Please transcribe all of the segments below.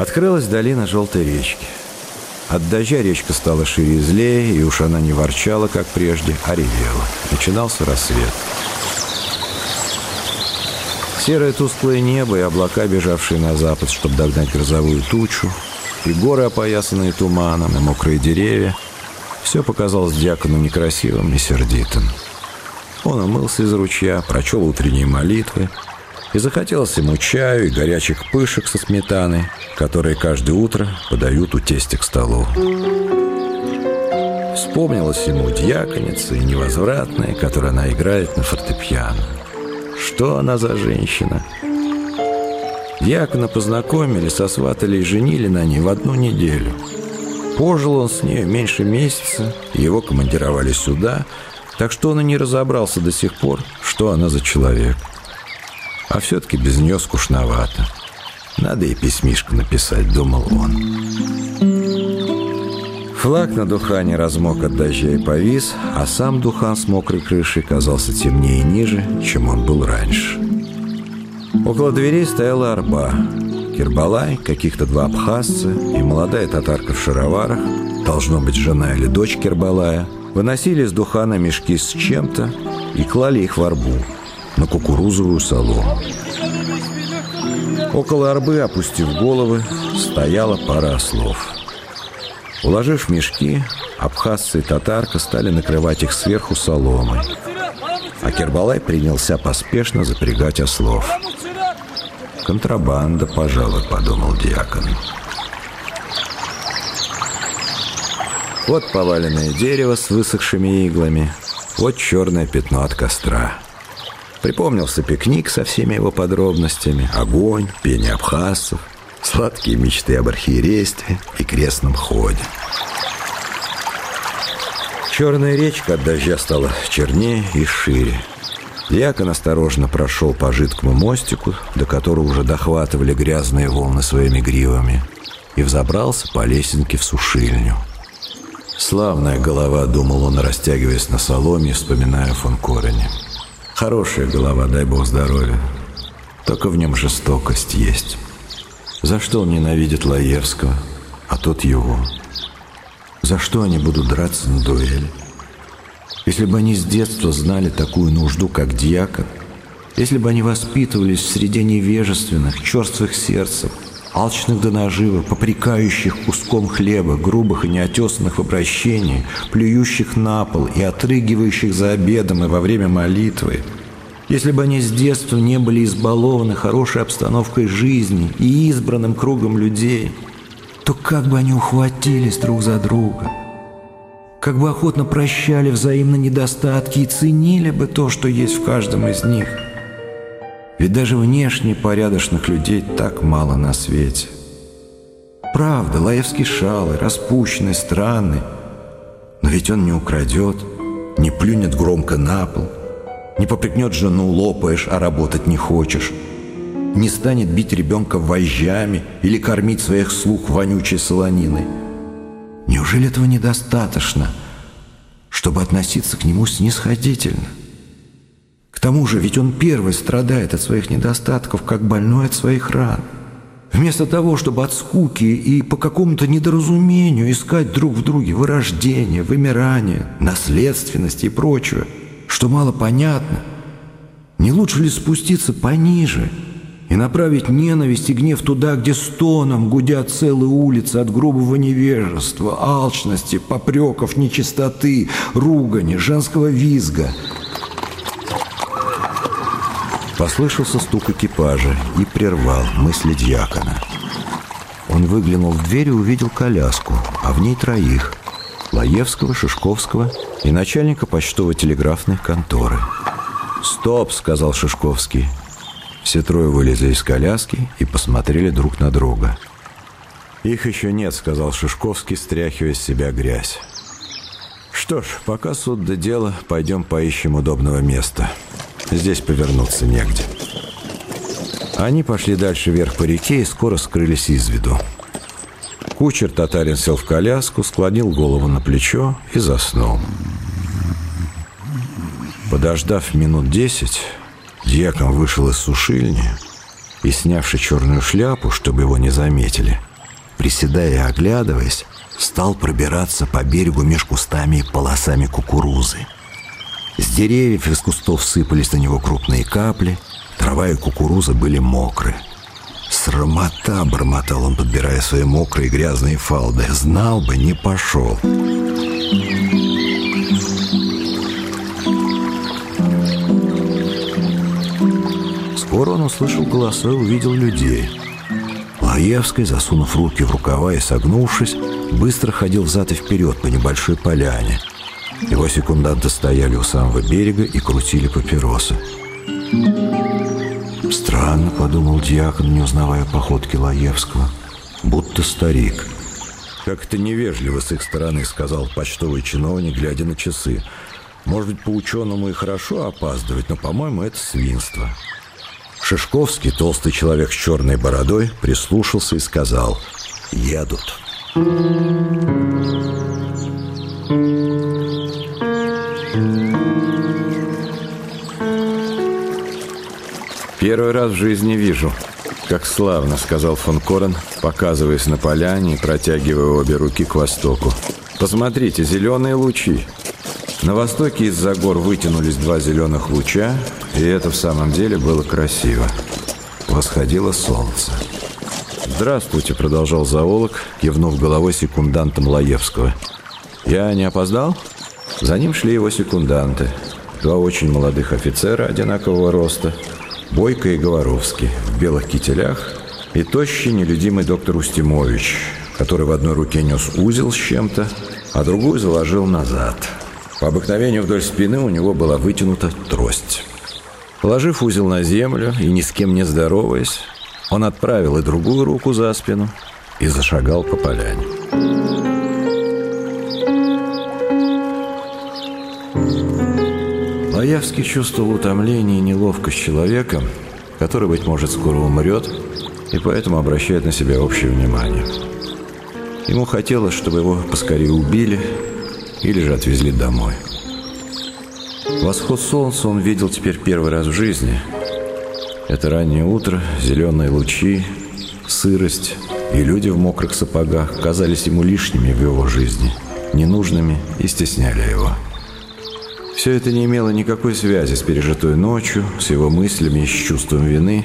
Открылась долина желтой речки. От дождя речка стала шире и злее, и уж она не ворчала, как прежде, а ревела. Начинался рассвет. Серое тусклое небо и облака, бежавшие на запад, чтобы догнать грозовую тучу, и горы, опоясанные туманом, и мокрые деревья — все показалось дьякону некрасивым и сердитым. Он умылся из ручья, прочел утренние молитвы, и захотелось ему чаю и горячих пышек со сметаной, которые каждое утро подают у тестя к столу. Вспомнилась ему дьяконица и невозвратная, которую она играет на фортепиано. Что она за женщина? Дьякона познакомили, сосватали и женили на ней в одну неделю – Пожил он с ней меньше месяца, его командировали сюда, так что он и не разобрался до сих пор, что она за человек. А все-таки без нее скучновато. Надо и письмишко написать, думал он. Флаг на Духане размок от дождя и повис, а сам Духан с мокрой крышей казался темнее и ниже, чем он был раньше. Около дверей стояла арба. Кирбалай, каких-то два абхазца и молодая татарка в шароварах, должно быть жена или дочь Кирбалая, выносили из Духана мешки с чем-то и клали их в арбу, на кукурузовую солому. Около арбы, опустив головы, стояла пара ослов. Уложив мешки, абхазцы и татарка стали накрывать их сверху соломой. А Кербалай принялся поспешно запрягать ослов. «Контрабанда, пожалуй», — подумал диакон. Вот поваленное дерево с высохшими иглами, вот черное пятно от костра. Припомнился пикник со всеми его подробностями, огонь, пение абхазцев, сладкие мечты об архиерействе и крестном ходе. Черная речка от дождя стала чернее и шире. Якон осторожно прошел по жидкому мостику, до которого уже дохватывали грязные волны своими гривами, и взобрался по лесенке в сушильню. Славная голова, думал он, растягиваясь на соломе, вспоминая фон Корене. Хорошая голова, дай бог здоровья. Только в нем жестокость есть. За что он ненавидит Лаевского, а тот его? За что они будут драться на дуэли? Если бы они с детства знали такую нужду, как дьякон, если бы они воспитывались в среде невежественных, черствых сердцев, алчных до наживы, попрекающих куском хлеба, грубых и неотесанных в обращении, плюющих на пол и отрыгивающих за обедом и во время молитвы, если бы они с детства не были избалованы хорошей обстановкой жизни и избранным кругом людей, то как бы они ухватились друг за друга – как бы охотно прощали взаимно недостатки и ценили бы то, что есть в каждом из них. Ведь даже внешне порядочных людей так мало на свете. Правда, Лаевский шалый, распущенный, странный, но ведь он не украдет, не плюнет громко на пол, не попрекнет жену, лопаешь, а работать не хочешь, не станет бить ребенка вожжами или кормить своих слуг вонючей солониной – Неужели этого недостаточно, чтобы относиться к нему снисходительно? Тому же, ведь он первый страдает от своих недостатков, как больной от своих ран. Вместо того, чтобы от скуки и по какому-то недоразумению искать друг в друге вырождение, вымирание, наследственность и прочее, что мало понятно, не лучше ли спуститься пониже – и направить ненависть и гнев туда, где стоном гудят целые улицы от грубого невежества, алчности, попреков, нечистоты, ругани, женского визга. Послышался стук экипажа и прервал мысли дьякона. Он выглянул в дверь и увидел коляску, а в ней троих – Лаевского, Шишковского и начальника почтово-телеграфной конторы. «Стоп!» – сказал Шишковский – все трое вылезли из коляски и посмотрели друг на друга. «Их еще нет», — сказал Шишковский, стряхивая с себя грязь. «Что ж, пока суд до дела, пойдем поищем удобного места. Здесь повернуться негде». Они пошли дальше вверх по реке и скоро скрылись из виду. Кучер татарин сел в коляску, склонил голову на плечо и заснул. Подождав минут десять, Дьякон вышел из сушильни и, снявши черную шляпу, чтобы его не заметили, приседая и оглядываясь, стал пробираться по берегу меж кустами и полосами кукурузы. С деревьев из кустов сыпались на него крупные капли, трава и кукуруза были мокры. «Срамота!» — бормотал он, подбирая свои мокрые грязные фалды. «Знал бы, не пошел!» Скоро он услышал голоса и увидел людей. Лаевский, засунув руки в рукава и согнувшись, быстро ходил взад и вперед по небольшой поляне. Его секунданты стояли у самого берега и крутили папиросы. «Странно», — подумал дьякон, не узнавая походки Лаевского, «будто старик». «Как это невежливо с их стороны», — сказал почтовый чиновник, глядя на часы. «Может быть, по-ученому и хорошо опаздывать, но, по-моему, это свинство». Шишковский, толстый человек с черной бородой, прислушался и сказал «Едут». «Первый раз в жизни вижу. Как славно», — сказал фон Корен, показываясь на поляне и протягивая обе руки к востоку. «Посмотрите, зеленые лучи. На востоке из-за гор вытянулись два зеленых луча, и это в самом деле было красиво. Восходило солнце. «Здравствуйте», — продолжал зоолог, кивнув головой секундантом Лаевского. «Я не опоздал?» За ним шли его секунданты. Два очень молодых офицера одинакового роста, Бойко и Говоровский, в белых кителях, и тощий, нелюдимый доктор Устимович, который в одной руке нес узел с чем-то, а другую заложил назад — по обыкновению вдоль спины у него была вытянута трость. Положив узел на землю и ни с кем не здороваясь, он отправил и другую руку за спину и зашагал по поляне. Лаевский чувствовал утомление и неловкость человека, который, быть может, скоро умрет, и поэтому обращает на себя общее внимание. Ему хотелось, чтобы его поскорее убили – или же отвезли домой. Восход солнца он видел теперь первый раз в жизни. Это раннее утро, зеленые лучи, сырость и люди в мокрых сапогах казались ему лишними в его жизни, ненужными и стесняли его. Все это не имело никакой связи с пережитой ночью, с его мыслями и с чувством вины,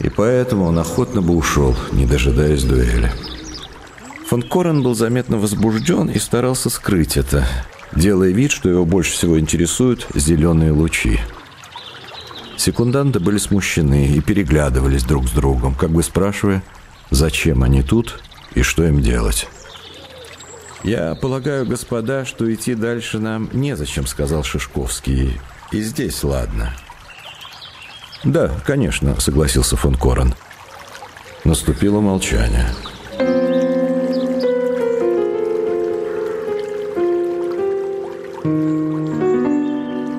и поэтому он охотно бы ушел, не дожидаясь дуэли. Фон Корен был заметно возбужден и старался скрыть это, делая вид, что его больше всего интересуют зеленые лучи. Секунданты были смущены и переглядывались друг с другом, как бы спрашивая, зачем они тут и что им делать. «Я полагаю, господа, что идти дальше нам незачем», — сказал Шишковский. «И здесь ладно». «Да, конечно», — согласился фон Корен. Наступило молчание.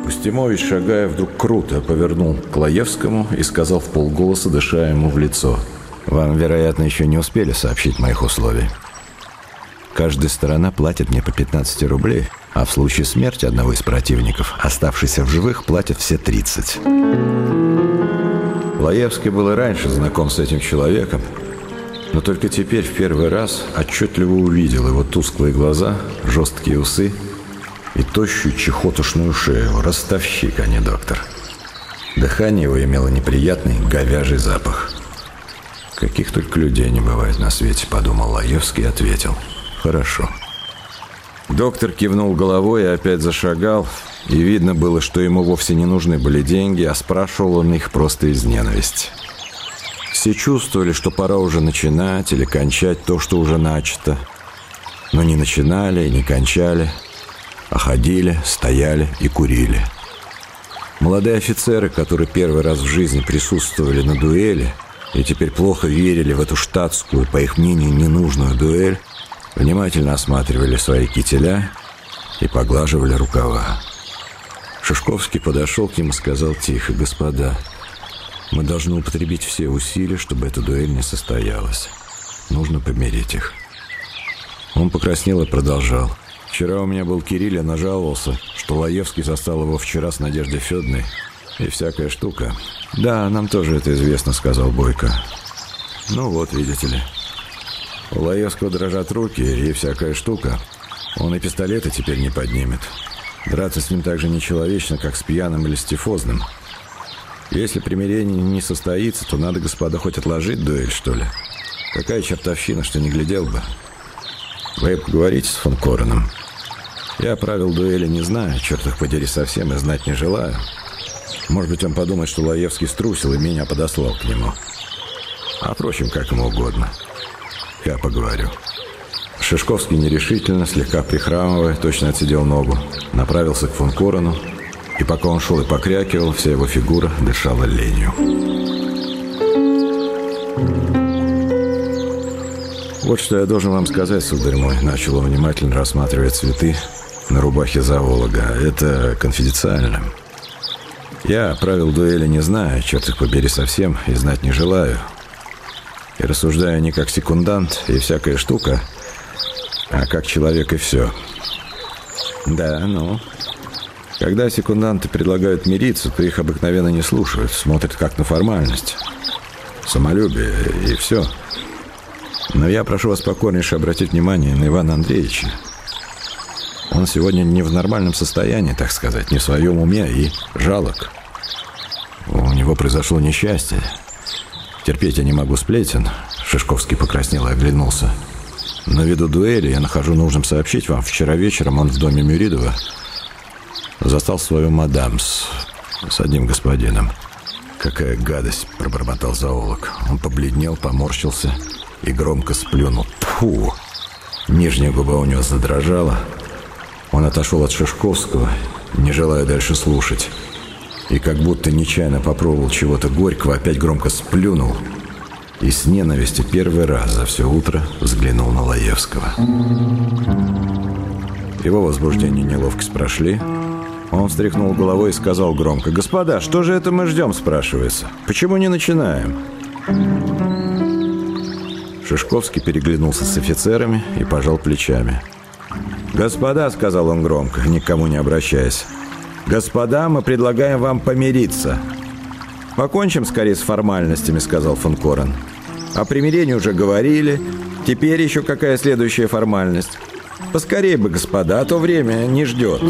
Устимович, шагая вдруг круто, повернул к Лаевскому и сказал в полголоса, дыша ему в лицо. «Вам, вероятно, еще не успели сообщить моих условий. Каждая сторона платит мне по 15 рублей, а в случае смерти одного из противников, оставшийся в живых, платят все 30. Лаевский был и раньше знаком с этим человеком, но только теперь в первый раз отчетливо увидел его тусклые глаза, жесткие усы и тощую чехотушную шею. Ростовщик, а не доктор. Дыхание его имело неприятный говяжий запах. «Каких только людей не бывает на свете», — подумал Лаевский и ответил. «Хорошо». Доктор кивнул головой и опять зашагал, и видно было, что ему вовсе не нужны были деньги, а спрашивал он их просто из ненависти. Все чувствовали, что пора уже начинать или кончать то, что уже начато. Но не начинали и не кончали — а ходили, стояли и курили. Молодые офицеры, которые первый раз в жизни присутствовали на дуэли и теперь плохо верили в эту штатскую, по их мнению, ненужную дуэль, внимательно осматривали свои кителя и поглаживали рукава. Шишковский подошел к ним и сказал тихо, «Господа, мы должны употребить все усилия, чтобы эта дуэль не состоялась. Нужно помирить их». Он покраснел и продолжал. Вчера у меня был Кирилл, я нажаловался, что Лаевский застал его вчера с Надеждой Федной и всякая штука. «Да, нам тоже это известно», — сказал Бойко. «Ну вот, видите ли». У Лаевского дрожат руки и всякая штука. Он и пистолеты теперь не поднимет. Драться с ним так же нечеловечно, как с пьяным или стифозным. Если примирение не состоится, то надо, господа, хоть отложить дуэль, что ли. Какая чертовщина, что не глядел бы. Вы поговорите с фон Короном. Я правил дуэли не знаю, черт их подери совсем, и знать не желаю. Может быть, он подумает, что Лаевский струсил и меня подослал к нему. А впрочем, как ему угодно. Я поговорю. Шишковский нерешительно, слегка прихрамывая, точно отсидел ногу, направился к фон Корону, и пока он шел и покрякивал, вся его фигура дышала ленью. «Вот что я должен вам сказать, сударь мой», — начал он внимательно рассматривать цветы на рубахе зоолога. «Это конфиденциально. Я правил дуэли не знаю, черт их побери совсем, и знать не желаю. И рассуждаю не как секундант и всякая штука, а как человек и все. Да, ну... Когда секунданты предлагают мириться, то их обыкновенно не слушают, смотрят как на формальность. Самолюбие и все. Но я прошу вас покорнейше обратить внимание на Ивана Андреевича. Он сегодня не в нормальном состоянии, так сказать, не в своем уме и жалок. У него произошло несчастье. Терпеть я не могу сплетен. Шишковский покраснел и оглянулся. На виду дуэли я нахожу нужным сообщить вам. Вчера вечером он в доме Мюридова застал свою мадам с, с одним господином. «Какая гадость!» – пробормотал зоолог. Он побледнел, поморщился и громко сплюнул. Тфу! Нижняя губа у него задрожала. Он отошел от Шишковского, не желая дальше слушать. И как будто нечаянно попробовал чего-то горького, опять громко сплюнул и с ненавистью первый раз за все утро взглянул на Лаевского. Его возбуждение и неловкость прошли. Он встряхнул головой и сказал громко, «Господа, что же это мы ждем?» – спрашивается. «Почему не начинаем?» Шишковский переглянулся с офицерами и пожал плечами. «Господа», — сказал он громко, никому не обращаясь, «господа, мы предлагаем вам помириться». «Покончим скорее с формальностями», — сказал фон Корен. «О примирении уже говорили. Теперь еще какая следующая формальность? Поскорее бы, господа, а то время не ждет».